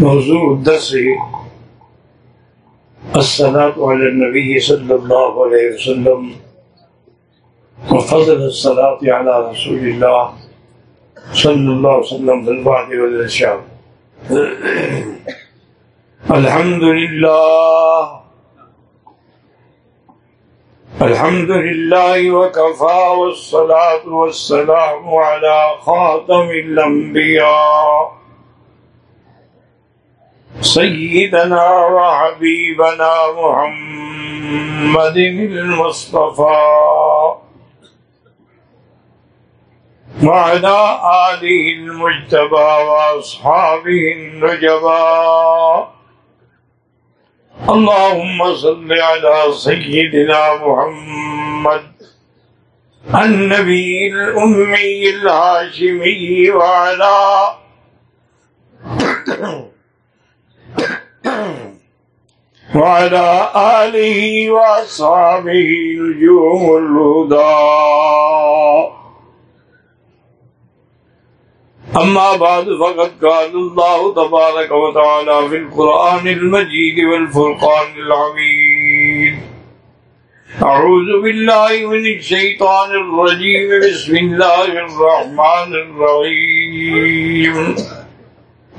موضوع الدرس الصلاة على النبي صلى الله عليه وسلم وفضل الصلاة على رسول الله صلى الله عليه وسلم في البعض والإرشاد۔ الحمد لله۔ الحمد لله وكفى والصلاة والسلام على خاتم الأنبياء۔ سيدنا وحبيبنا محمد المصطفى وعلى آله المجتبى وأصحابه النجبى اللهم صل على سيدنا محمد النبي الأمي الهاشمي وعلى وعلى آله وأصحابه نجوم الهدى. أما بعد، فقد قال الله تبارك وتعالى في القرآن المجيد والفرقان العميد. أعوذ بالله من الشيطان الرجيم. بسم الله الرحمن الرحيم.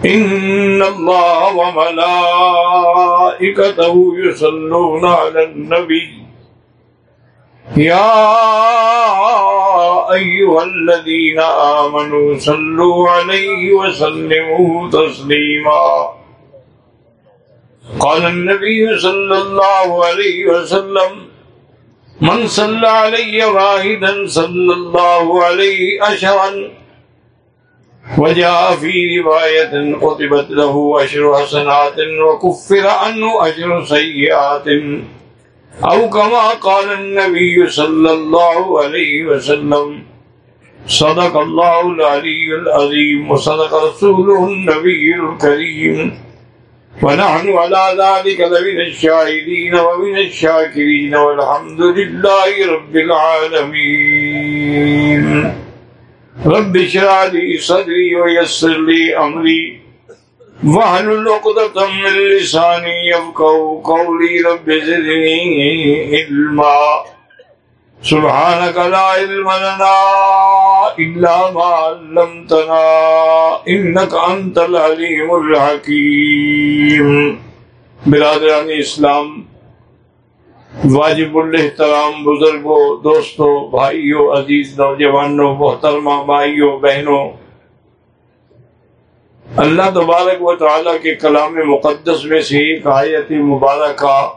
إن الله وملائكته يصلون على النبي. يا أيها الذين آمنوا صلوا عليه وسلموا تسليما. قال النبي صلى الله عليه وسلم، من صلى علي واحدا صلى الله عليه أشرا وجاء في رواية قطبت له أشر حسنات وكفر عنه أشر سيئات. أو كما قال النبي صلى الله عليه وسلم، صدق الله العلي العظيم، وصدق رسوله النبي الكريم. ونحن على ذلك لمن الشاهدين ومن الشاكرين، والحمد لله رب العالمين. رب اشرح لي صدري ويسر لي امري واحلل عقدة من لساني يفقهوا قولي رب زدني علما. سبحانك لا علم لنا الا ما علمتنا انك انت العليم الحكيم برادران اسلام واجب الحترام بزرگوں، دوستوں، بھائیوں، عزیز نوجوانوں، محترمہ بھائیوں، بہنوں۔ اللہ تبارک و تعالیٰ کے کلام مقدس میں سے ایک آیت مبارکہ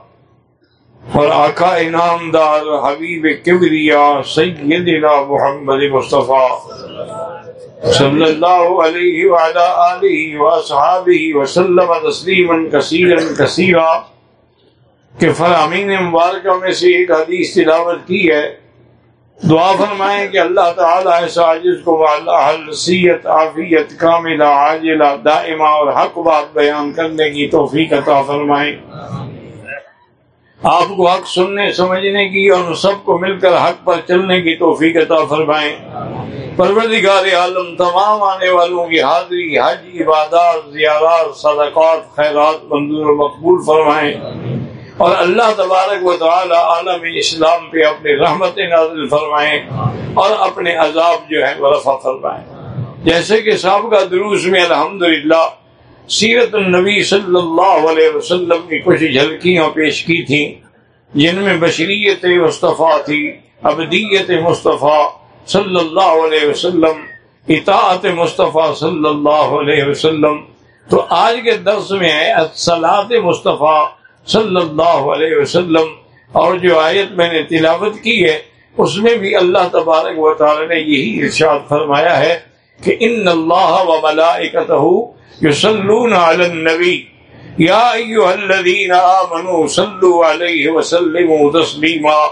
اور آقا انعام دار حبیب کبریا سیدنا محمد مصطفیٰ صلی اللہ علیہ وعلا آلہ وصحابہ وسلم تسلیما کثیرا کثیرا۔ کہ فرامین مبارکہ میں سے ایک حدیث تلاوت کی ہے۔ دعا فرمائیں کہ اللہ تعالیٰ ایسا عجز کو حلثیت عافیت، کاملہ، عاجلہ، دائمہ اور حق بات بیان کرنے کی توفیق عطا فرمائیں آپ کو حق سننے، سمجھنے کی اور سب کو مل کر حق پر چلنے کی توفیق عطا فرمائیں پروردگار عالم، تمام آنے والوں کی حاضری، حج، عبادات، زیارات، صدقات، خیرات منظور مقبول فرمائیں اور اللہ تبارک و تعالی عالم اسلام پہ اپنی رحمت نازل فرمائیں اور اپنے عذاب جو ہے وہ رفع فرمائیں جیسے کہ سابقہ دروس میں الحمدللہ سیرت النبی صلی اللہ علیہ وسلم کی کچھ جھلکیاں پیش کی تھیں، جن میں بشریت مصطفیٰ تھی ابدیت مصطفیٰ صلی اللہ علیہ وسلم، اطاعت مصطفیٰ صلی اللہ علیہ وسلم۔ تو آج کے درس میں ہے اصلاط مصطفیٰ صلی اللہ علیہ وسلم، اور جو آیت میں نے تلاوت کی ہے، اس میں بھی اللہ تبارک و تعالی نے یہی ارشاد فرمایا ہے کہ ان اللہ و ملائکتہ یصلون علی النبی۔ یا ایھا الذین آمنوا صلوا علیہ وسلموا تسلیما۔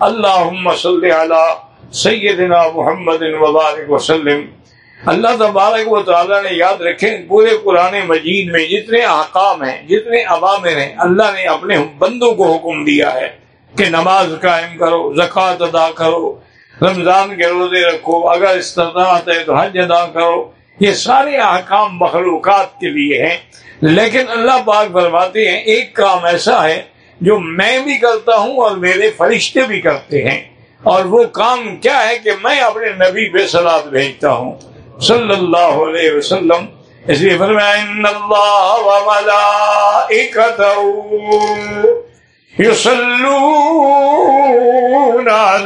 اللهم صل علی سیدنا محمد وبارک وسلم۔ اللہ تبارک و تعالیٰ نے یاد رکھے پورے قرآن مجید میں جتنے احکام ہیں، جتنے عوامر ہیں، اللہ نے اپنے بندوں کو حکم دیا ہے کہ نماز قائم کرو، زکوٰۃ ادا کرو، رمضان کے روزے رکھو، اگر استطاعت ہے تو حج ادا کرو۔ یہ سارے احکام مخلوقات کے لیے ہیں۔ لیکن اللہ پاک فرماتے ہیں، ایک کام ایسا ہے جو میں بھی کرتا ہوں اور میرے فرشتے بھی کرتے ہیں۔ اور وہ کام کیا ہے کہ میں اپنے نبی پہ سلاد بھیجتا ہوں۔ صلی اللہ علیہ وسلم، اس لیے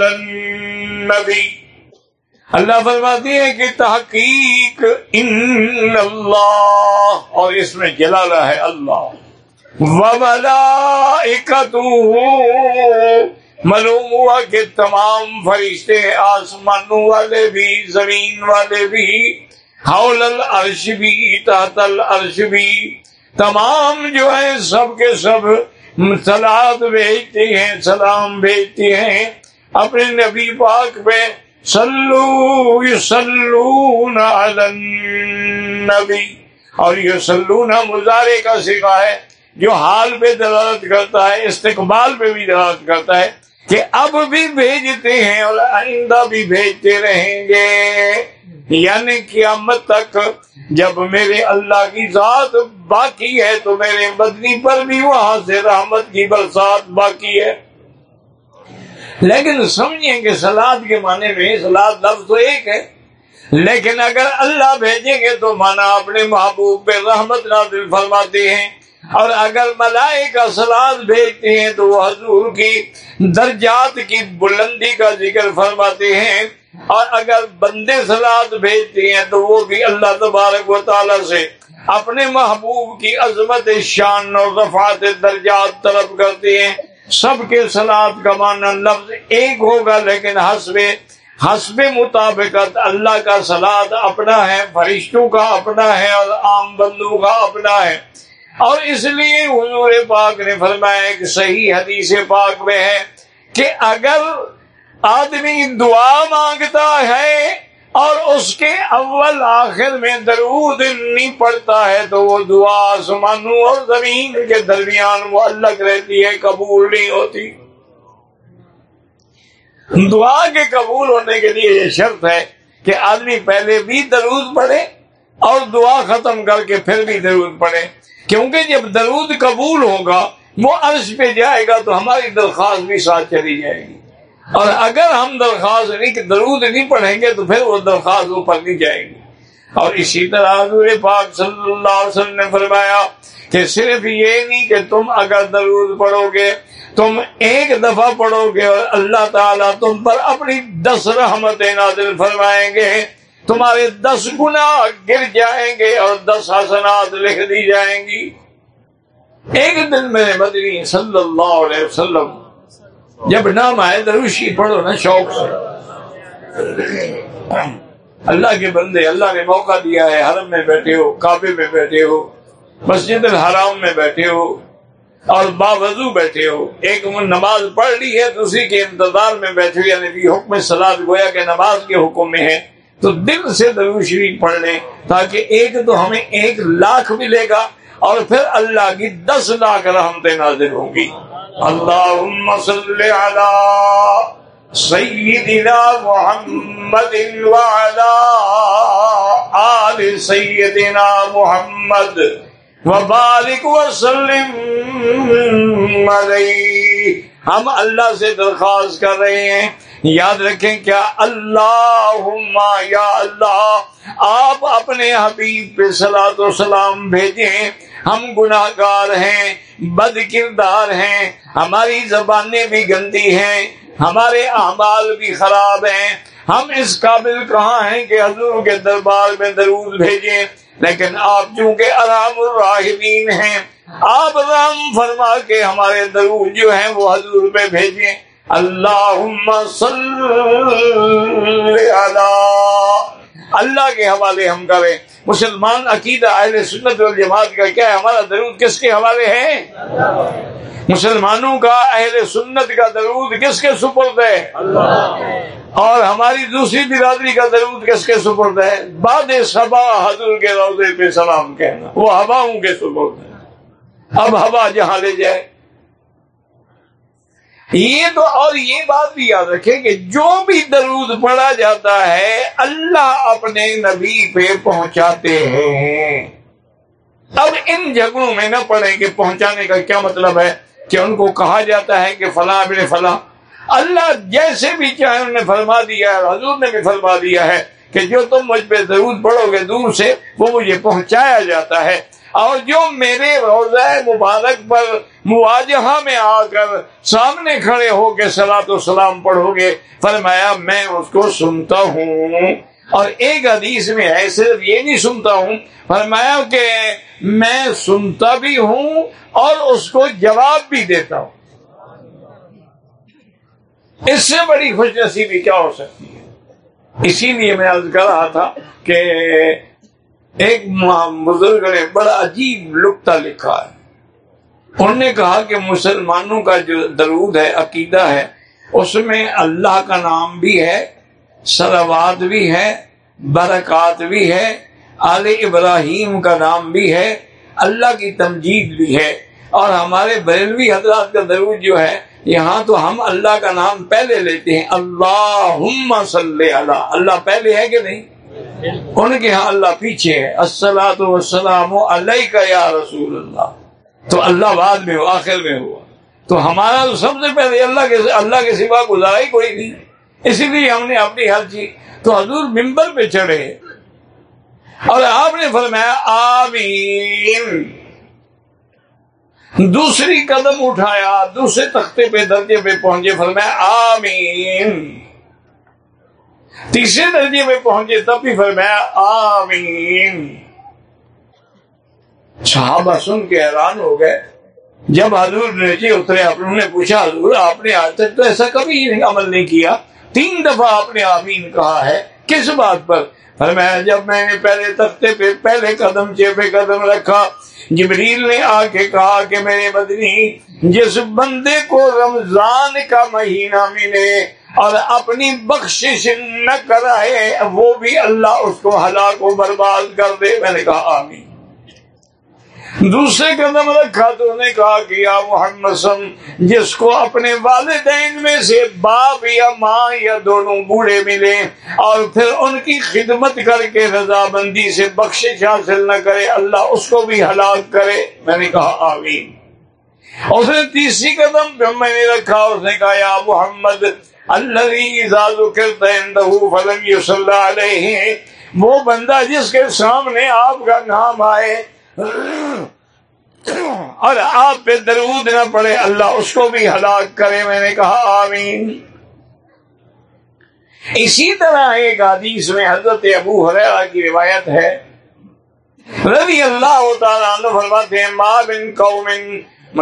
النبی اللہ فرماتی ہے کہ تحقیق ان اللہ اور اس میں جلالہ ہے اللہ۔ معلوم ہوا کہ تمام فرشتے آسمانوں والے بھی، زمین والے بھی، حول العرش بھی، تحت العرش بھی، تمام جو ہے سب کے سب سلاد بھیجتے ہیں، سلام بھیجتے ہیں۔ اپنے نبی پاک پہ سلو یسلون علی النبی۔ اور یہ سلون مظاہرے کا سکھا ہے جو حال پہ دلالت کرتا ہے، استقبال پہ بھی دلالت کرتا ہے۔ کہ اب بھی بھیجتے ہیں اور آئندہ بھی بھیجتے رہیں گے۔ یعنی قیامت تک جب میرے اللہ کی ذات باقی ہے تو میرے بدنی پر بھی وہاں سے رحمت کی برسات باقی ہے۔ لیکن سمجھیں کہ سلاد کے معنی میں سلاد لفظ تو ایک ہے۔ لیکن اگر اللہ بھیجیں گے تو مانا اپنے محبوب پہ رحمت نازل فرماتے ہیں۔ اور اگر ملائے کا سلاد بھیجتے ہیں تو وہ حضور کی درجات کی بلندی کا ذکر فرماتے ہیں اور اگر بندے سلاد بھیجتے ہیں تو وہ بھی اللہ تبارک و تعالی سے اپنے محبوب کی عظمت، شان اور رفعت درجات طلب کرتے ہیں۔ سب کے سلاد کا معنی لفظ ایک ہوگا لیکن حسب حسب مطابقت اللہ کا سلاد اپنا ہے، فرشتوں کا اپنا ہے اور عام بندوں کا اپنا ہے۔ اور اس لیے حضور پاک نے فرمایا ایک صحیح حدیث پاک میں ہے کہ اگر آدمی دعا مانگتا ہے اور اس کے اول آخر میں درود نہیں پڑتا ہے تو وہ دعا آسمانوں اور زمین کے درمیان وہ الگ رہتی ہے، قبول نہیں ہوتی۔ دعا کے قبول ہونے کے لیے یہ شرط ہے کہ آدمی پہلے بھی درود پڑھے اور دعا ختم کر کے پھر بھی درود پڑھے۔ کیونکہ جب درود قبول ہوگا، وہ عرض پہ جائے گا تو ہماری درخواست بھی ساتھ چلی جائے گی۔ اور اگر ہم درخواست نہیں، درود نہیں پڑھیں گے تو پھر وہ درخواست اوپر نہیں جائے گی۔ اور اسی طرح حضور پاک صلی اللہ علیہ وسلم نے فرمایا کہ صرف یہ نہیں کہ تم اگر درود پڑھو گے، تم ایک دفعہ پڑھو گے اور اللہ تعالیٰ تم پر اپنی دس رحمتیں نازل فرمائیں گے۔ تمہارے دس گنا گر جائیں گے اور دس حسنات لکھ دی جائیں گی۔ ایک دن میں مدنی صلی اللہ علیہ وسلم، جب نام آئے دروشی پڑھو نا، شوق سے۔ اللہ کے بندے، اللہ نے موقع دیا ہے، حرم میں بیٹھے ہو، کعبے میں بیٹھے ہو، مسجد الحرام میں بیٹھے ہو اور باوضو بیٹھے ہو۔ ایک نماز پڑھ لی ہے، تو اسی کے انتظار میں بیٹھے ہو یعنی حکم سلاد گویا کہ نماز کے حکم میں ہے۔ تو دل سے شریف پڑھ لیں تاکہ ایک تو ہمیں ایک لاکھ ملے گا اور پھر اللہ کی دس لاکھ رحمتیں نازل ہوں گی۔ اللهم صل على سيدنا محمد وعلى آل سيدنا محمد وبارك وسلم عليه ہم اللہ سے درخواست کر رہے ہیں۔ یاد رکھیں کیا اللہ یا اللہ، آپ اپنے حبیب پہ سلاد و سلام بھیجیں۔ ہم گناہ گار ہیں، بد کردار ہیں، ہماری زبانیں بھی گندی ہیں، ہمارے اعمال بھی خراب ہیں۔ ہم اس قابل کہاں ہیں کہ حضور کے دربار میں درود بھیجیں۔ لیکن آپ چونکہ ارام الراحمین ہیں، آپ رام فرما کے ہمارے درود جو ہیں وہ حضور پہ بھیجیں۔ اللہ اللہ کے حوالے ہم کریں مسلمان عقیدہ اہل سنت والجماعت کا کیا ہے؟ ہمارا درود کس کے حوالے ہے؟ مسلمانوں کا اہل سنت کا درود کس کے سپرد ہے؟ اور ہماری دوسری برادری کا درود کس کے سپرد ہے؟ باد صبا حضور کے روزے پہ سلام کہنا، وہ ہواؤں کے سپرد ہے۔ اب ہوا جہاں لے جائے۔ یہ تو اور یہ بات بھی یاد رکھے کہ جو بھی درود پڑا جاتا ہے، اللہ اپنے نبی پہ پہنچاتے ہیں۔ اب ان جھگڑوں میں نہ پڑے کہ پہنچانے کا کیا مطلب ہے کہ ان کو کہا جاتا ہے کہ فلاں ابن فلاں۔ اللہ جیسے بھی چاہے انہوں نے فرما دیا ہے، حضور نے بھی فرما دیا ہے کہ جو تم مجھ پہ ضرور پڑو گے دور سے، وہ مجھے پہنچایا جاتا ہے۔ اور جو میرے روزہ مبارک پر مواجہ میں آ کر سامنے کھڑے ہو کے سلا تو سلام پڑھو گے۔ فرمایا، میں اس کو سنتا ہوں۔ اور ایک حدیث میں ہے، صرف یہ نہیں سنتا ہوں۔ فرمایا کہ میں سنتا بھی ہوں اور اس کو جواب بھی دیتا ہوں۔ اس سے بڑی خوش نصیبی کیا ہو سکتی ہے؟ اسی لیے میں عرض کر رہا تھا کہ ایک بزرگ نے بڑا عجیب لکتا لکھا ہے۔ انہوں نے کہا کہ مسلمانوں کا جو درود ہے عقیدہ ہے اس میں اللہ کا نام بھی ہے سلوات بھی ہے برکات بھی ہے آل ابراہیم کا نام بھی ہے اللہ کی تمجید بھی ہے۔ اور ہمارے بریلوی حضرات کا درود جو ہے یہاں تو ہم اللہ کا نام پہلے لیتے ہیں اللہ صلی اللہ۔ اللہ پہلے ہے کہ نہیں؟ ان کے ہاں اللہ پیچھے ہے۔ السلام وسلام علیہ کا یا رسول اللہ۔ تو اللہ بعد میں ہو، آخر میں ہوا۔ تو ہمارا تو سب سے پہلے اللہ کے اللہ کے سوا گزارا ہی کوئی نہیں۔ اسی لیے ہم نے اپنی ہر چیز۔ تو حضور ممبر پہ چڑھے۔ اور آپ نے فرمایا، آمین۔ دوسری قدم اٹھایا، دوسرے تختے پہ، درجے پہ پہنچے، فرمایا، آمین۔ تیسرے درجے میں پہنچے تب بھی فرمایا، آمین۔ صحابہ سن کے حیران ہو گئے۔ جب حضور نیچے جی اترے انہوں نے پوچھا، حضور، آپ نے آج تک تو ایسا کبھی عمل نہیں کیا؟ تین دفعہ آپ نے آمین کہا ہے۔ کس بات پر؟ فرمایا، جب میں نے پہلے تختے پہ، پہلے قدم چے پہ قدم رکھا، جبریل نے آ کے کہا کہ میرے بدنی جس بندے کو رمضان کا مہینہ ملے اور اپنی بخشش نہ کرائے، وہ بھی اللہ اس کو ہلاک و برباد کر دے۔ میں نے کہا، آمین۔ دوسرے قدم رکھا تو نے کہا کہ یا محمد سن، جس کو اپنے والدین میں سے باپ یا ماں یا دونوں بوڑھے ملے اور پھر ان کی خدمت کر کے رضابندی سے بخشش حاصل نہ کرے، اللہ اس کو بھی ہلاک کرے۔ میں نے کہا، آمین۔ اس نے تیسری قدم پہ میں نے رکھا، اس نے کہا، یا محمد اللہ فلم علیہ، وہ بندہ جس کے سامنے آپ کا نام آئے اور آپ پہ درود نہ پڑے، اللہ اس کو بھی ہلاک کرے، میں نے کہا آمین۔ اسی طرح ایک حدیث میں حضرت ابو حریرہ کی روایت ہے۔ رضی اللہ تعالیٰ فرماتے ہیں، ما بن قوم،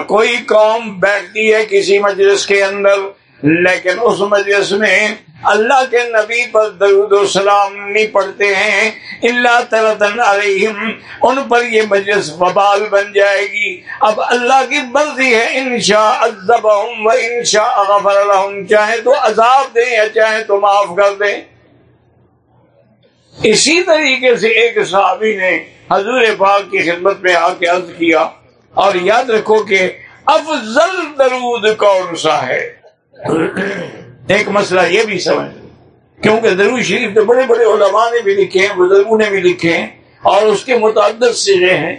کوئی قوم بیٹھتی ہے کسی مجلس کے اندر لیکن اس مجلس میں اللہ کے نبی پر درود و سلام نہیں پڑھتے ہیں اللہ ترتن علیہم، ان پر یہ مجلس وبال بن جائے گی۔ اب اللہ کی مرضی ہے، انشاء ادبہم و انشاء غفر لہم، چاہے تو عذاب دیں یا چاہے تو معاف کر دیں۔ اسی طریقے سے ایک صحابی نے حضور پاک کی خدمت میں آ کے عرض کیا، اور یاد رکھو کہ افضل درود کون سا ہے؟ ایک مسئلہ یہ بھی سمجھ کیونکہ ضرور شریف تو بڑے بڑے علماء نے بھی لکھے ہیں، بزرگوں نے بھی لکھے ہیں اور اس کے متعدد سرے ہیں۔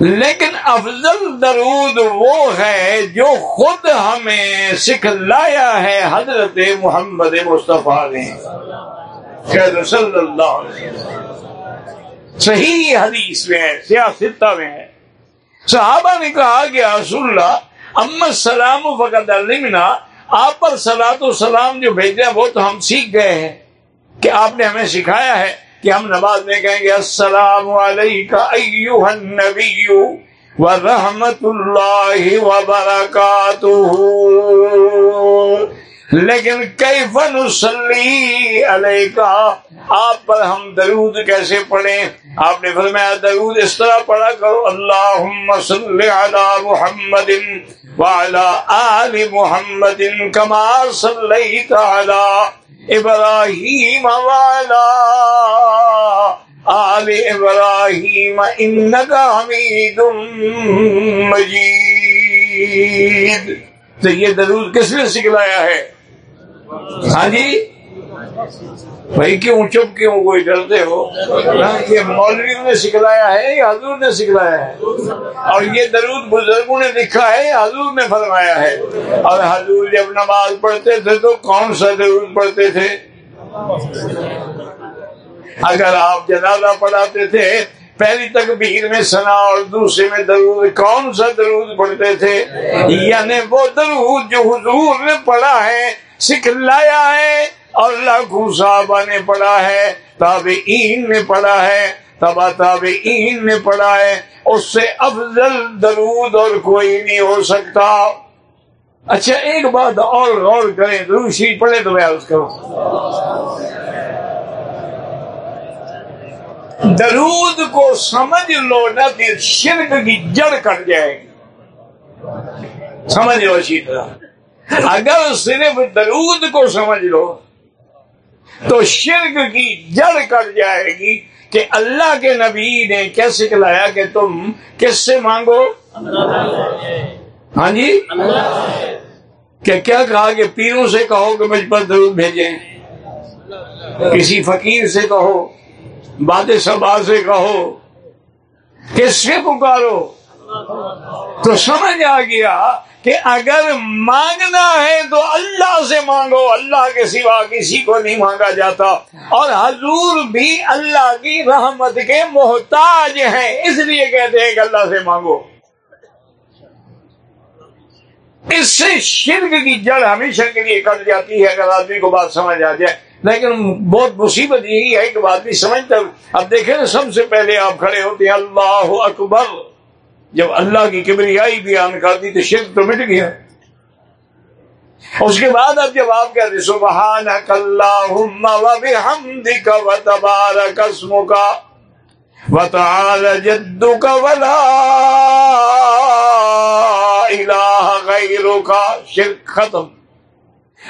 لیکن افضل درود وہ ہے جو خود ہمیں سکھ لایا ہے حضرت محمد مصطفیٰ نے۔ صلی اللہ علیہ وسلم۔ صحیح حدیث میں ہے سیاستہ میں ہے۔ صحابہ نے کہا کہ رسول اللہ امت سلام فقط علمنا آپ پر سلاد و سلام جو بھیجا وہ تو ہم سیکھ گئے ہیں کہ آپ نے ہمیں سکھایا ہے کہ ہم نماز میں کہیں گے، السلام علیکم النبی و رحمت اللہ وبرکاتہ۔ لیکن کئی فن علیہ کا آپ پر ہم درود کیسے پڑھیں؟ آپ نے فرمایا درود اس طرح پڑھا کرو اللہ صلی علی محمد وعلى آل محمد كما صليت على إبراهيم وعلى آل إبراهيم إنك حميد مجيد تو یہ درود کس نے سکھلایا ہے؟ ہاں جی؟ بھائی، کیوں چپ کیوں کوئی ڈرتے ہو؟ ہاں، کہ مولوی نے سکھلایا ہے یا حضور نے سکھلایا ہے۔ اور یہ درود بزرگوں نے لکھا ہے یا حضور نے فرمایا ہے۔ اور حضور جب نماز پڑھتے تھے تو کون سا درود پڑھتے تھے؟ اگر آپ جنازہ پڑھاتے تھے، پہلی تکبیر میں سنا اور دوسرے میں درود، کون سا درود پڑھتے تھے؟ یعنی وہ درود جو حضور نے پڑھا ہے سکھلایا ہے اور لاکھوں صحابہ نے پڑھا ہے، تابعین نے پڑھا ہے، تبا تابعین نے پڑھا ہے، اس سے افضل درود اور کوئی نہیں ہو سکتا۔ اچھا ایک بات اور غور کریں، درود شریف پڑھے تو میں عرض کروں۔ درود کو سمجھ لو نہ پھر شرک کی جڑ کٹ جائے گی۔ سمجھ لو اچھی طرح۔ اگر صرف درود کو سمجھ لو، تو شرک کی جڑ کٹ جائے گی کہ اللہ کے نبی نے کیسے کھلایا کہ تم کس سے مانگو؟ ہاں جی؟ کہ کیا کہا کہ پیروں سے کہو کہ مجھ پر درود بھیجیں؟ کسی فقیر سے کہو بات سبا سے کہو، کس سے پکارو؟ تو سمجھ آ گیا کہ اگر مانگنا ہے تو اللہ سے مانگو، اللہ کے سوا کسی کو نہیں مانگا جاتا۔ اور حضور بھی اللہ کی رحمت کے محتاج ہیں، اس لیے کہتے ہیں کہ اللہ سے مانگو۔ اس سے شرک کی جڑ ہمیشہ کے لیے کٹ جاتی ہے، اگر آدمی کو بات سمجھ آ جائے۔ لیکن بہت مصیبت یہی ہے کہ بات بھی سمجھتا اب دیکھیں نا، سب سے پہلے آپ کھڑے ہوتے ہیں، اللہ اکبر۔ جب اللہ کی کبریائی بیان کر دی تو شرک تو مٹ گیا۔ اس کے بعد اب جب آپ کہتے سبحان و تبارک اسمک و تعالی جدک ولا الہ غیرک، شرک ختم۔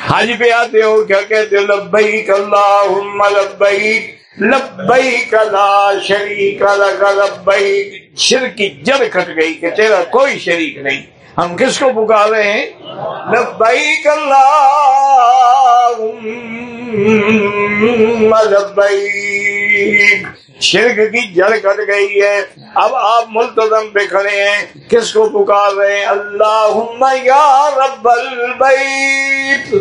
حج پہ آتے ہو، کیا کہتے ہو؟ لبیک اللہم لبیک لبیک لا شریک لک لبیک۔ شرک کی جڑ کٹ گئی کہ تیرا کوئی شریک نہیں۔ ہم کس کو پکار رہے ہیں؟ لبیک اللہم لبیک۔ شرک کی جڑ کٹ گئی ہے۔ اب آپ ملتظم پہ کھڑے ہیں۔ کس کو پکار رہے ہیں؟ اللہ یا رب البیت۔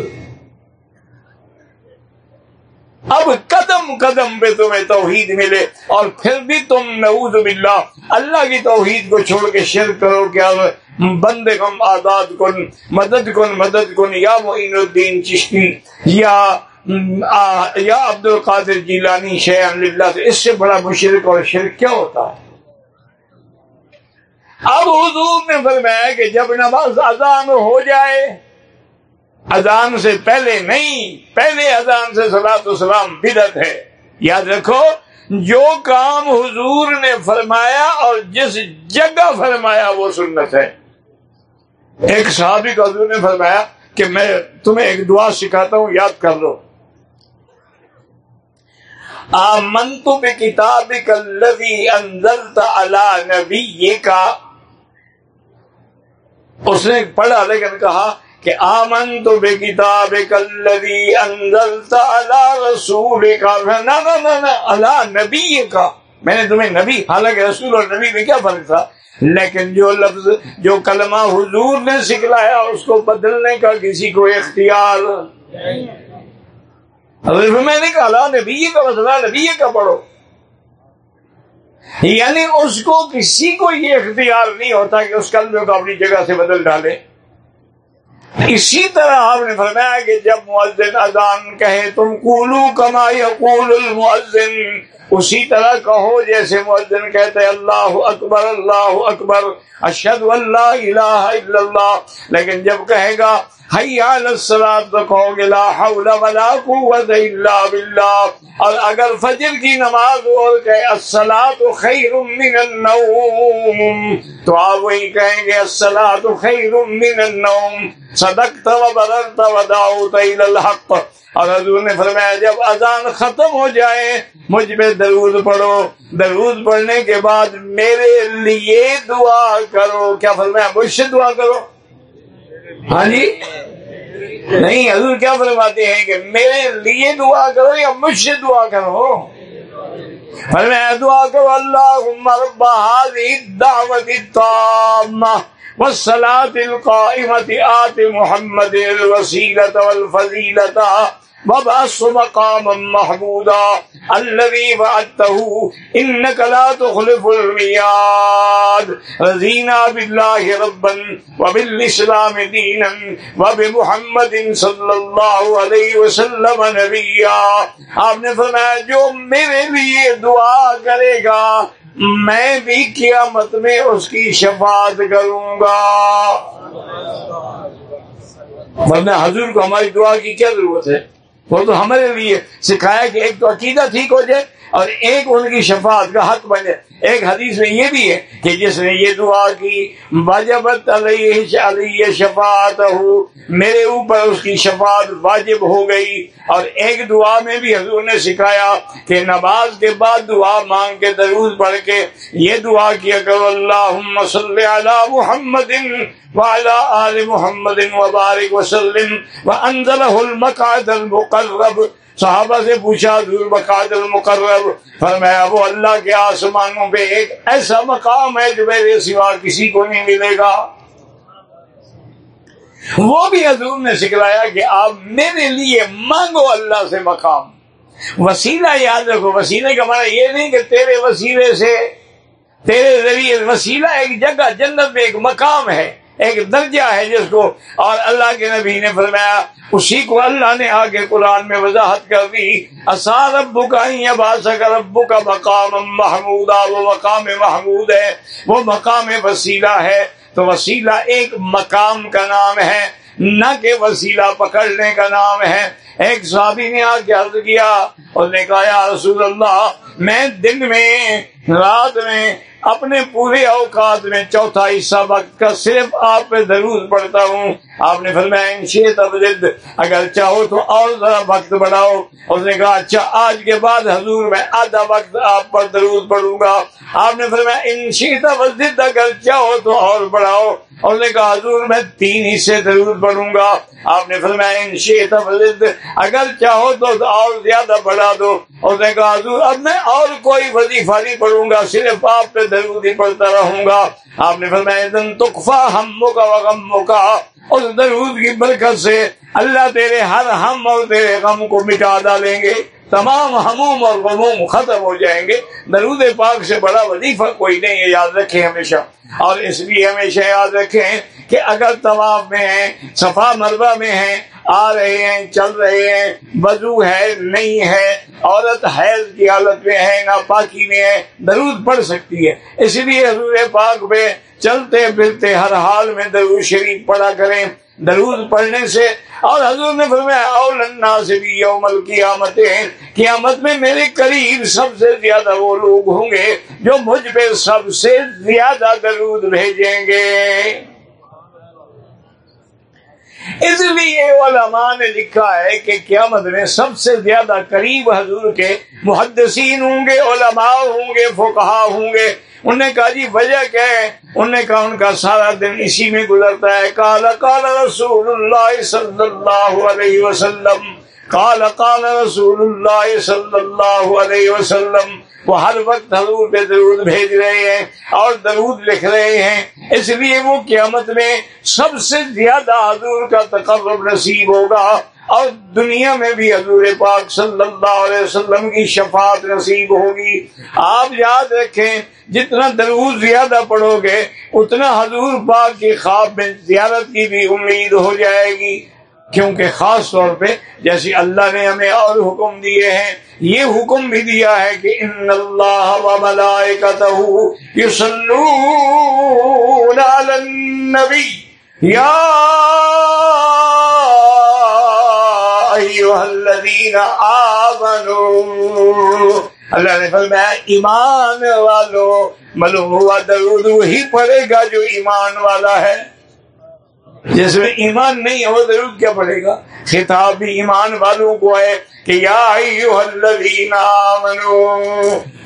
اب قدم قدم پہ تمہیں توحید ملے اور پھر بھی تم نعوذ باللہ۔ اللہ کی توحید کو چھوڑ کے شرک کرو کیا بند کم آزاد کن، مدد کن مدد کن۔ یا معین الدین چشتی، یا یا عبد القادر جیلانی شیخ اللہ سے اس سے بڑا مشرق اور شرک کیا ہوتا؟ ہے اب حضور نے فرمایا کہ جب نماز اذان ہو جائے، اذان سے پہلے نہیں، پہلے اذان سے سلاد السلام بدت ہے۔ یاد رکھو، جو کام حضور نے فرمایا اور جس جگہ فرمایا وہ سنت ہے۔ ایک صحابی کو حضور نے فرمایا کہ میں تمہیں ایک دعا سکھاتا ہوں، یاد کر لو۔ آمنت بکتابک الذی انزلت علی نبی اس نے پڑھا لیکن کہا کہ آمن تو بے انزلت علی رسول کا نہ اللہ نبی کا میں نے تمہیں نبی، حالانکہ رسول اور نبی میں کیا فرق تھا؟ لیکن جو لفظ، جو کلمہ حضور نے سکھلایا، اس کو بدلنے کا کسی کو اختیار میں نے کہا نبی کا مسئلہ نبی کا پڑھو۔ یعنی اس کو کسی کو یہ اختیار نہیں ہوتا کہ اس کلمے کو اپنی جگہ سے بدل ڈالے۔ اسی طرح آپ نے فرمایا کہ جب مؤذن اذان کہے، تم کولو کما یقول المؤذن۔ اسی طرح کہو جیسے مؤذن کہتے، اللہ اکبر اللہ اکبر اشد اللہ الہ الا اللہ۔ لیکن جب کہے گا تو کہو گے لا حول ولا قوت الا باللہ اور اگر فجر کی نماز اور کہ الصلاۃ خیر من النوم. تو آپ وہی کہیں گے الصلاۃ خیر من النوم. صدقت وبررت ودعوت الى الحق. اور حضور نے فرمایا، جب اذان ختم ہو جائے، مجھ پہ درود پڑھو. درود پڑھنے کے بعد میرے لیے دعا کرو. کیا فرمایا؟ مجھ سے دعا کرو؟ ہاں جی؟ نہیں، حضور کیا فرماتے ہیں کہ میرے لیے دعا کرو یا مجھ سے دعا کرو؟ میں دعا کرو اللہ رب هذه الدعوة التامة والصلاة القائمة آت محمد الوسيلة والفضيلة وبعث مقاما محمودا الذي وعدته انك لا تخلف الميعاد رضينا بالله ربا وبالاسلام دينا وبمحمد صلى الله عليه وسلم نبيا۔ آپ نے فرمایا، جو میرے لیے دعا کرے گا، میں بھی قیامت میں اس کی شفاعت کروں گا۔ ورنہ حضور کو ہماری دعا کی کیا ضرورت ہے؟ وہ تو ہمارے لیے سکھایا کہ ایک تو عقیدہ ٹھیک ہو جائے اور ایک ان کی شفاعت کا حق بنے۔ ایک حدیث میں یہ بھی ہے کہ جس نے یہ دعا کی واجبت علیہ علیہ شفاعت ہو میرے اوپر اس کی شفاعت واجب ہو گئی۔ اور ایک دعا میں بھی حضور نے سکھایا کہ نماز کے بعد دعا مانگ کے درود پڑھ کے یہ دعا کیا کرو اللہ صلی علی محمد وعلى آل محمد وبارک وسلم وانزلہ المقعد المقرب صحابہ سے پوچھا ضرور بقاد المقرر، فرمایا، وہ اللہ کے آسمانوں پہ ایک ایسا مقام ہے جو میرے سوا کسی کو نہیں ملے گا۔ وہ بھی حضور نے سکھلایا کہ آپ میرے لیے مانگو اللہ سے مقام۔ وسیلہ یاد رکھو، وسیلے کا معنی یہ نہیں کہ تیرے وسیلے سے، تیرے ذریعے وسیلہ ایک جگہ جنت میں ایک مقام ہے۔ ایک درجہ ہے جس کو اور اللہ کے نبی نے فرمایا، اسی کو اللہ نے آگے قرآن میں وضاحت کر دی۔ ربو کا ربو کا مقام محمود وہ مقام محمود ہے، وہ مقام وسیلہ ہے۔ تو وسیلہ ایک مقام کا نام ہے، نہ کہ وسیلہ پکڑنے کا نام ہے۔ ایک صحابی نے آ کے عرض کیا اور نے کہا، یا رسول اللہ، میں دن میں، رات میں اپنے پورے اوقات میں چوتھا حصہ وقت کا صرف آپ پہ ضرور پڑتا ہوں۔ آپ نے فرمایا اگر چاہو تو اور ذرا وقت بڑھاؤ۔ اس نے کہا اچھا آج کے بعد حضور میں آدھا وقت آپ پر ضرور پڑوں گا۔ آپ نے فرمایا انشیت وزد اگر چاہو تو اور بڑھاؤ۔ اور نے کہا، حضور میں تین حصے ضرور پڑھوں گا۔ آپ نے فرمایا انشیت وزد اگر چاہو تو اور زیادہ بڑھا دو۔ اور نے کہا، حضور، اب میں اور کوئی وظیفہ نہیں پڑھوں گا، صرف آپ پہ ضرور ہی پڑھتا رہوں گا۔ آپ نے فرمایا دن تکفا ہم کا وغم کا اس درود کی برکت سے اللہ تیرے ہر ہم اور تیرے غم کو مٹا ڈالیں گے۔ تمام ہموم اور غموم ختم ہو جائیں گے۔ درود پاک سے بڑا وظیفہ کوئی نہیں ہے، یاد رکھیں ہمیشہ۔ اور اس لیے ہمیشہ یاد رکھیں کہ اگر طواف میں ہیں، صفا مربع میں ہیں، آ رہے ہیں، چل رہے ہیں، وضو ہے، نہیں ہے، عورت حیض کی حالت میں ہے نہ پاکی میں ہے درود پڑھ سکتی ہے۔ اس لیے حضور پاک میں چلتے پھرتے ہر حال میں درود شریف پڑھا کریں درود پڑھنے سے۔ اور حضور نے فرمایا اولنا سے بھی یوم القیامت، قیامت میں میرے قریب سب سے زیادہ وہ لوگ ہوں گے جو مجھ پہ سب سے زیادہ درود بھیجیں گے۔ اس لیے علماء نے لکھا ہے کہ قیامت میں سب سے زیادہ قریب حضور کے محدثین ہوں گے، علماء ہوں گے، فقہا ہوں گے۔ انہوں نے کہا جی وجہ کیا ہے؟ انہوں نے کہا ان کا سارا دن اسی میں گزرتا ہے۔ کالا کالا رسول اللہ صلی اللہ علیہ وسلم۔ کالا کالا رسول اللہ صلی اللہ علیہ وسلم، وہ ہر وقت حضور پہ درود بھیج رہے ہیں اور درود لکھ رہے ہیں۔ اس لیے وہ قیامت میں سب سے زیادہ حضور کا تقرب نصیب ہوگا اور دنیا میں بھی حضور پاک صلی اللہ علیہ وسلم کی شفاعت نصیب ہوگی۔ آپ یاد رکھیں، جتنا درود زیادہ پڑھو گے، اتنا حضور پاک کی خواب میں زیارت کی بھی امید ہو جائے گی۔ کیونکہ خاص طور پہ جیسے اللہ نے ہمیں اور حکم دیے ہیں، یہ حکم بھی دیا ہے کہ ان اللہ و علی النبی۔ یا ایوہ الذین آمنوا اللہ نے فرمایا، ایمان والو، ملو ہوا درود وہی پڑے گا جو ایمان والا ہے۔ جس میں ایمان نہیں ہے، وہ ضرور کیا پڑے گا؟ خطاب بھی ایمان والوں کو ہے کہ یا ایوہ الذین آمنوا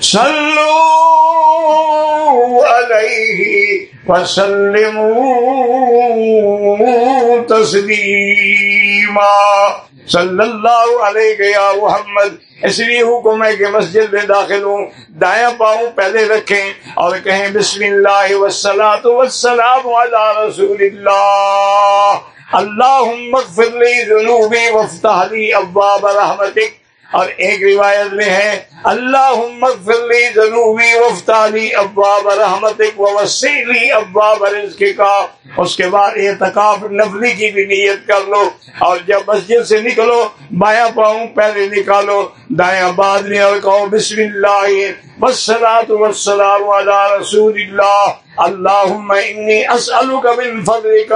صلو علیہ وسلموا تسلیما۔ صلی اللہ علیہ یا محمد، اس لیے حکم ہے کہ مسجد میں داخل ہوں۔ دایاں پاؤں پہلے رکھیں اور کہیں بسم اللہ وسلات وسلام علی رسول اللہ۔ اللہ اغفر لی ذنوبی وافتح لی ابواب رحمتک۔ اور ایک روایت میں ہے اللہ مغفر جنوبی ذنوبی ابواب رحمتک وسیلی ابواب رزق کا اس کے بعد اعتکاف، نفلی کی بھی نیت کر لو۔ اور جب مسجد سے نکلو، بایاں پاؤں پہلے نکالو۔ دایاں بعد میں اور کہو بسم اللہ، والصلاة والسلام على رسول اللہ۔ اللہم انی اسألک من فضلک،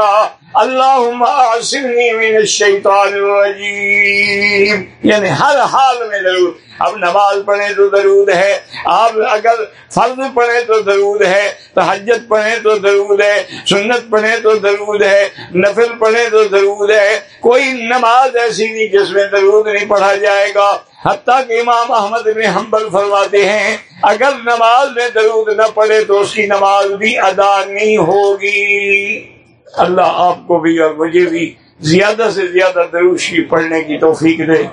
اللہم اعصرنی من الشیطان الرجیم۔ یعنی ہر حال میں ضرور اب نماز پڑھیں تو ضرور ہے آپ اگر فرض پڑھیں تو ضرور ہے تحجت پڑھیں تو ضرور ہے، سنت پڑھیں تو ضرور ہے، نفل پڑھیں تو ضرور ہے۔ کوئی نماز ایسی نہیں جس میں ضرور نہیں پڑھا جائے گا۔ حتیٰ کہ امام احمد میں حنبل فرماتے ہیں، اگر نماز میں درود نہ پڑے تو اس کی نماز بھی ادا نہیں ہوگی۔ اللہ آپ کو بھی اور مجھے بھی زیادہ سے زیادہ دروشی پڑھنے کی توفیق دے۔